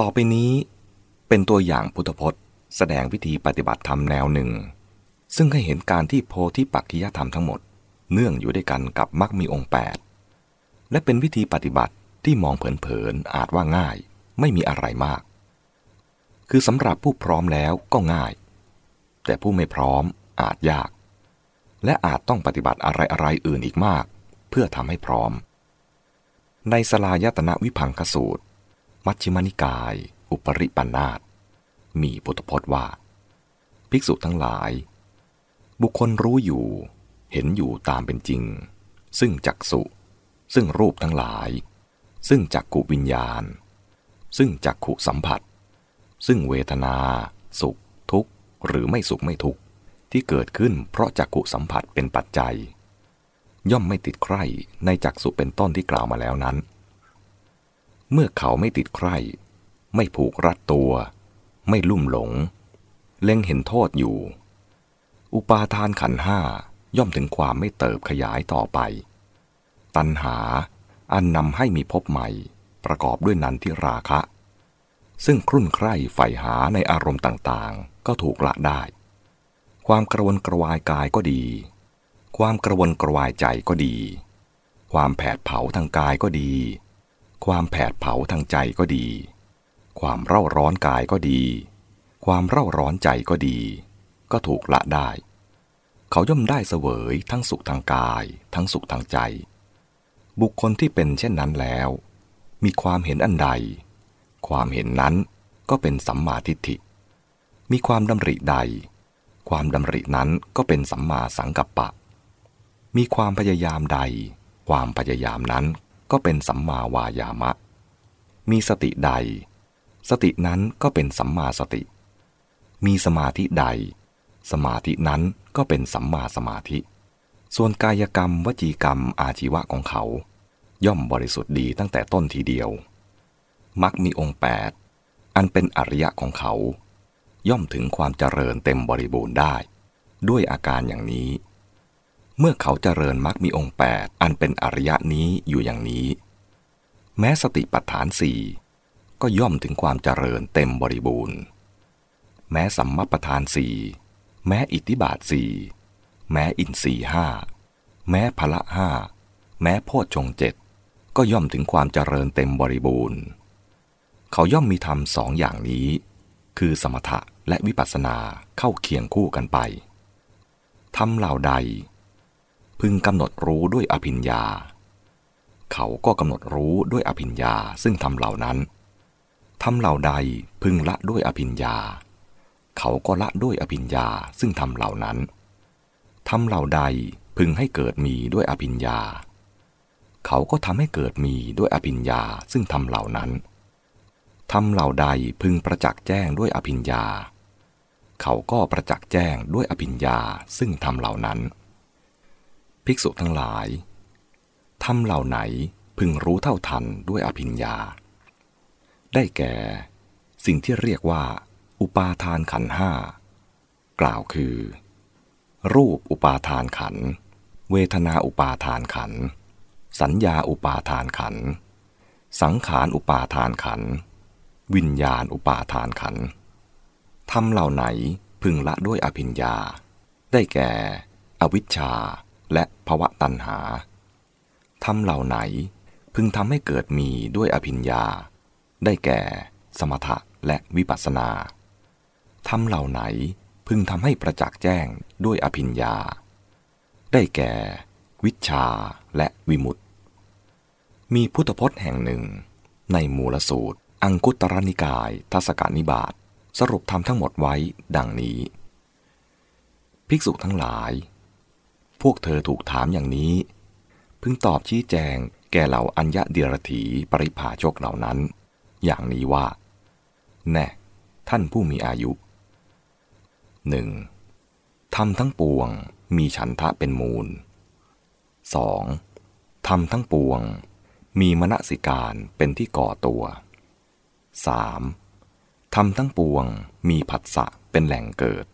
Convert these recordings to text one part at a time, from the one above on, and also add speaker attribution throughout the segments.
Speaker 1: ต่อไปนี้เป็นตัวอย่างพุทธพจน์ แสดงวิธีปฏิบัติธรรมแนวหนึ่ง ซึ่งให้เห็นการที่โพธิปักขิยธรรมทั้งหมด เนื่องอยู่ด้วยกันกับมรรคมีองค์ 8 และเป็นวิธีปฏิบัติที่มองเผินๆอาจว่าง่าย ไม่มีอะไรมาก คือสำหรับผู้พร้อมแล้วก็ง่าย แต่ผู้ไม่พร้อมอาจยาก และอาจต้องปฏิบัติอะไรๆอื่นอีกมาก เพื่อทำให้พร้อม ในสลายตนะวิพังคสูตร มัชฌิมานิกาย อุปริปันธาตมีพุทธพจน์ว่า ภิกษุทั้งหลาย บุคคลรู้อยู่เห็นอยู่ตามเป็นจริง ซึ่งจักสุซึ่งรูปทั้งหลาย ซึ่งจักขุวิญญาณ ซึ่งจักขุสัมผัส ซึ่งเวทนา สุข ทุกข์ หรือไม่สุขไม่ทุกข์ ที่เกิดขึ้นเพราะจักขุสัมผัสเป็นปัจจัย ย่อมไม่ติดใคร่ในจักสุเป็นต้นที่กล่าวมาแล้วนั้น เมื่อเขาไม่ติดใคร่ไม่ผูกรัดตัว ไม่ลุ่มหลง เล็งเห็นโทษอยู่ อุปาทานขันห้าย่อมถึงความไม่เติบขยายต่อไป ตัณหาอันนำให้มีพบใหม่ ประกอบด้วยนันทิราคะ ซึ่งครุ่นใคร่ใฝ่หาในอารมณ์ต่างๆ ก็ถูกละได้ ความกระวนกระวายกายก็ดี ความกระวนกระวายใจก็ดี ความแผดเผาทางกายก็ดี ความแผดเผาทางใจก็ดี ความเร่าร้อนกายก็ดี ความเร่าร้อนใจก็ดี ก็ถูกละได้ เขาย่อมได้เสวยทั้งสุขทางกาย ทั้งสุขทางใจ บุคคลที่เป็นเช่นนั้นแล้ว มีความเห็นอันใด ความเห็นนั้นก็เป็นสัมมาทิฏฐิ มีความดำริใด ความดำรินั้นก็เป็นสัมมาสังกัปปะ มีความพยายามใด ความพยายามนั้น ก็เป็นสัมมาวายามะ มีสติใด สตินั้นก็เป็นสัมมาสติ มีสมาธิใด สมาธินั้นก็เป็นสัมมาสมาธิ ส่วนกายกรรม วจีกรรม อาชีวะของเขา ย่อมบริสุทธิ์ดีตั้งแต่ต้นทีเดียว มักมีองค์แปดอันเป็นอริยะของเขา ย่อมถึงความเจริญเต็มบริบูรณ์ได้ ด้วยอาการอย่างนี้ เมื่อเขาเจริญมักมีองค์แปดอันเป็นอริยะนี้อยู่อย่างนี้ แม้สติปัฏฐานสี่ก็ย่อมถึงความเจริญเต็มบริบูรณ์ แม้สัมมาประธานสี่แม้อิทธิบาทสี่แม้อินทรีห้าแม้พละห้าแม้โพชฌงเจ็ดก็ย่อมถึงความเจริญเต็มบริบูรณ์ เขาย่อมมีธรรมสองอย่างนี้ คือสมถะและวิปัสสนาเข้าเคียงคู่กันไปทำเหล่าใด พึงกำหนดรู้ด้วยอภิญญา เขาก็กำหนดรู้ด้วยอภิญญาซึ่งทำเหล่านั้นทำเหล่าใดพึงละด้วยอภิญญา เขาก็ละด้วยอภิญญาซึ่งทำเหล่านั้นทำเหล่าใดพึงให้เกิดมีด้วยอภิญญา เขาก็ทำให้เกิดมีด้วยอภิญญาซึ่งทำเหล่านั้นทำเหล่าใดพึงประจักษ์แจ้งด้วยอภิญญา เขาก็ประจักษ์แจ้งด้วยอภิญญาซึ่งทำเหล่านั้น ภิกษุทั้งหลายทำเหล่าไหนพึงรู้เท่าทันด้วยอภิญญา ได้แก่ สิ่งที่เรียกว่า อุปาทานขันห้ากล่าวคือ รูปอุปาทานขัน เวทนาอุปาทานขัน สัญญาอุปาทานขัน สังขารอุปาทานขัน วิญญาณอุปาทานขันทำเหล่าไหนพึงละด้วยอภิญญา ได้แก่ อวิชชา และภวะตัณหาทำเหล่าไหนพึงทำให้เกิดมีด้วยอภิญญา ได้แก่ สมถะและวิปัสสนาทำเหล่าไหนพึงทำให้ประจักษ์แจ้งด้วยอภิญญา ได้แก่ วิชาและวิมุตติ มีพุทธพจน์แห่งหนึ่ง ในมูลสูตร อังคุตรนิกายทัศกานิบาตสรุปทำทั้งหมดไว้ดังนี้ ภิกษุทั้งหลาย พวกเธอถูกถามอย่างนี้ พึงตอบชี้แจงแก่เหล่าอัญญะเดียรถีปริภาชกเหล่านั้น อย่างนี้ว่า แน่ ท่านผู้มีอายุหนึ่งทำทั้งปวงมีฉันทะเป็นมูล 2. ทำทั้งปวง มีมณสิการเป็นที่ก่อตัว 3. ทำทั้งปวงมีผัสสะเป็นแหล่งเกิด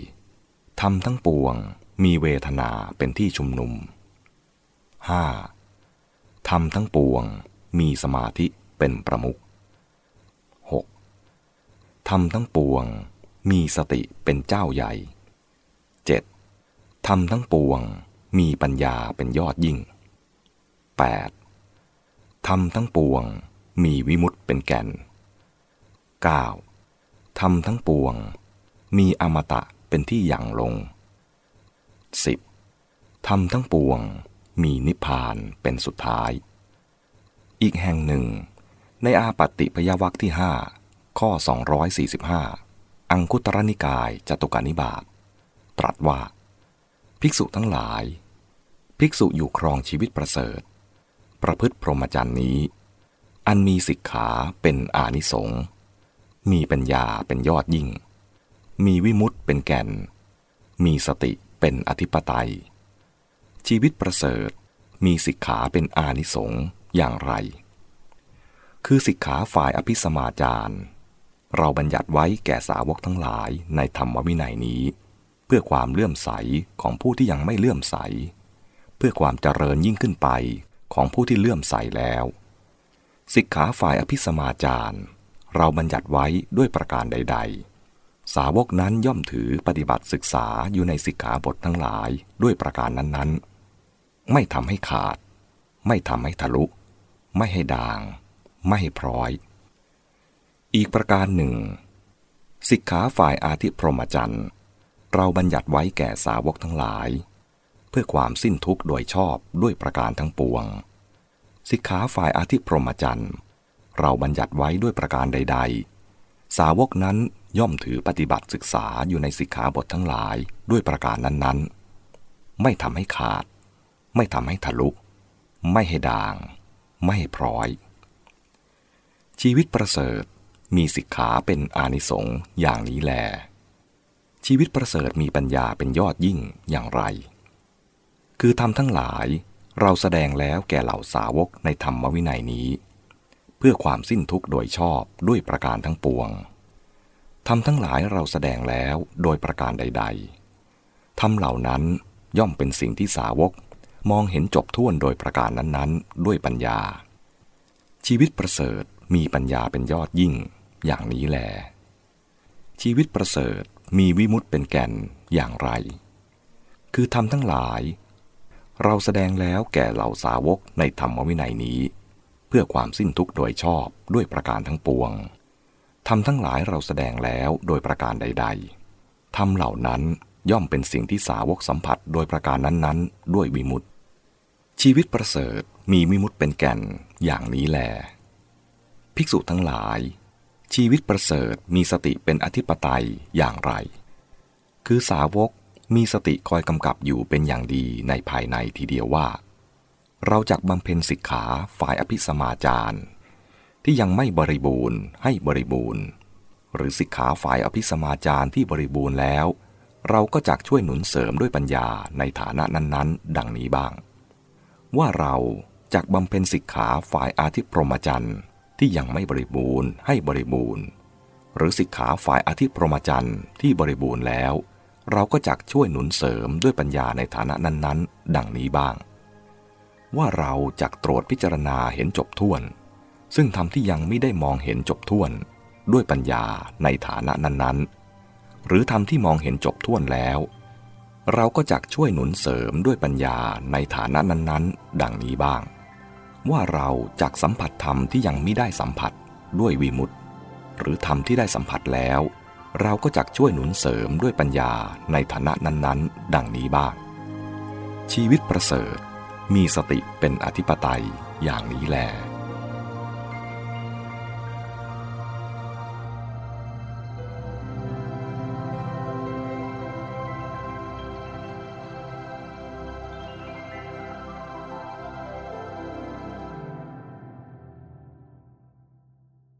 Speaker 1: 4. ทำทั้งปวง มีเวทนาเป็นที่ชุมนุม 5. ทำทั้งปวงมีสมาธิเป็นประมุขทำทั้งปวงมีสติเป็นเจ้าใหญ่ 7. ทำทั้งปวงมีปัญญาเป็นยอดยิ่ง 8. ทำทั้งปวงมีวิมุตเป็นแก่น 9. ทำทั้งปวงมีอมตะเป็นที่ยั่งลง 10. ทำทั้งปวงมีนิพพานเป็นสุดท้าย อีกแห่งหนึ่ง ในอาปัตติพยวักที่ห้าข้อ 245 อังคุตรนิกายจตุกานิบาตตรัสว่า ภิกษุทั้งหลาย ภิกษุอยู่ครองชีวิตประเสริฐ ประพฤติพรหมจรรย์นี้ อันมีสิกขาเป็นอานิสงส์มีปัญญาเป็นยอดยิ่ง มีวิมุตต์เป็นแก่น มีสติ เป็นอธิปไตย ชีวิตประเสริฐมีสิกขาเป็นอานิสงส์อย่างไร คือสิกขาฝ่ายอภิสมาจารเราบัญญัติไว้แก่สาวกทั้งหลายในธรรมวินัยนี้ เพื่อความเลื่อมใสของผู้ที่ยังไม่เลื่อมใส เพื่อความเจริญยิ่งขึ้นไปของผู้ที่เลื่อมใสแล้ว สิกขาฝ่ายอภิสมาจารเราบัญญัติไว้ด้วยประการใด ๆ สาวกนั้นย่อมถือปฏิบัติศึกษาอยู่ในสิกขาบททั้งหลายด้วยประการนั้นๆ ไม่ทำให้ขาด ไม่ทำให้ทะลุ ไม่ให้ด่าง ไม่ให้พร้อย อีกประการหนึ่งสิกขาฝ่ายอาธิพรหมจรรย์เราบัญญัติไว้แก่สาวกทั้งหลาย เพื่อความสิ้นทุกข์โดยชอบด้วยประการทั้งปวง สิกขาฝ่ายอาธิพรหมจรรย์เราบัญญัติไว้ด้วยประการใด ๆ สาวกนั้นย่อมถือปฏิบัติศึกษาอยู่ในสิกขาบททั้งหลายด้วยประการนั้นๆ ไม่ทำให้ขาด ไม่ทำให้ทะลุ ไม่ให้ด่าง ไม่ให้พร้อย ชีวิตประเสริฐมีสิกขาเป็นอานิสงส์อย่างนี้แล ชีวิตประเสริฐมีปัญญาเป็นยอดยิ่งอย่างไร คือทำทั้งหลายเราแสดงแล้วแก่เหล่าสาวกในธรรมวินัยนี้ เพื่อความสิ้นทุกข์โดยชอบด้วยประการทั้งปวงทำทั้งหลายเราแสดงแล้วโดยประการใด ๆทำเหล่านั้นย่อมเป็นสิ่งที่สาวกมองเห็นจบท่วนโดยประการนั้นๆ ด้วยปัญญา ชีวิตประเสริฐมีปัญญาเป็นยอดยิ่ง อย่างนี้แล ชีวิตประเสริฐมีวิมุตเป็นแก่นอย่างไร คือทำทั้งหลาย เราแสดงแล้วแก่เหล่าสาวกในธรรมวินัยนี้ เพื่อความสิ้นทุกข์โดยชอบด้วยประการทั้งปวงทำทั้งหลายเราแสดงแล้วโดยประการใด ๆทำเหล่านั้นย่อมเป็นสิ่งที่สาวกสัมผัสโดยประการนั้นๆ ด้วยวิมุตติ ชีวิตประเสริฐมีวิมุตเป็นแก่นอย่างนี้แล ภิกษุทั้งหลาย ชีวิตประเสริฐมีสติเป็นอธิปไตยอย่างไร คือสาวกมีสติคอยกำกับอยู่เป็นอย่างดีในภายในทีเดียวว่า เราจักบำเพ็ญสิกขาฝ่ายอภิสมาจารที่ยังไม่บริบูรณ์ให้บริบูรณ์ หรือสิกขาฝ่ายอภิสมาจารที่บริบูรณ์แล้ว เราก็จักช่วยหนุนเสริมด้วยปัญญาในฐานะนั้นๆ ดังนี้บ้าง ว่าเราจักบำเพ็ญสิกขาฝ่ายอาทิพรหมจรรย์ที่ยังไม่บริบูรณ์ให้บริบูรณ์ หรือสิกขาฝ่ายอาธิพรหมจรรย์ที่บริบูรณ์แล้ว เราก็จักช่วยหนุนเสริมด้วยปัญญาในฐานะนั้นๆ ดังนี้บ้าง ว่าเราจักตรวจพิจารณาเห็นจบท้วน ซึ่งทำที่ยังไม่ได้มองเห็นจบท้วน ด้วยปัญญาในฐานะนั้นๆ หรือทำที่มองเห็นจบท้วนแล้ว เราก็จักช่วยหนุนเสริมด้วยปัญญาในฐานะนั้นๆ ดังนี้บ้าง ว่าเราจากสัมผัสธรรมที่ยังไม่ได้สัมผัสด้วยวีมุตหรือธรรมที่ได้สัมผัสแล้ว เราก็จักช่วยหนุนเสริมด้วยปัญญาในฐานะนั้นๆ ดังนี้บ้าง ชีวิตประเสริฐ มีสติเป็นอธิปไตยอย่างนี้แหละ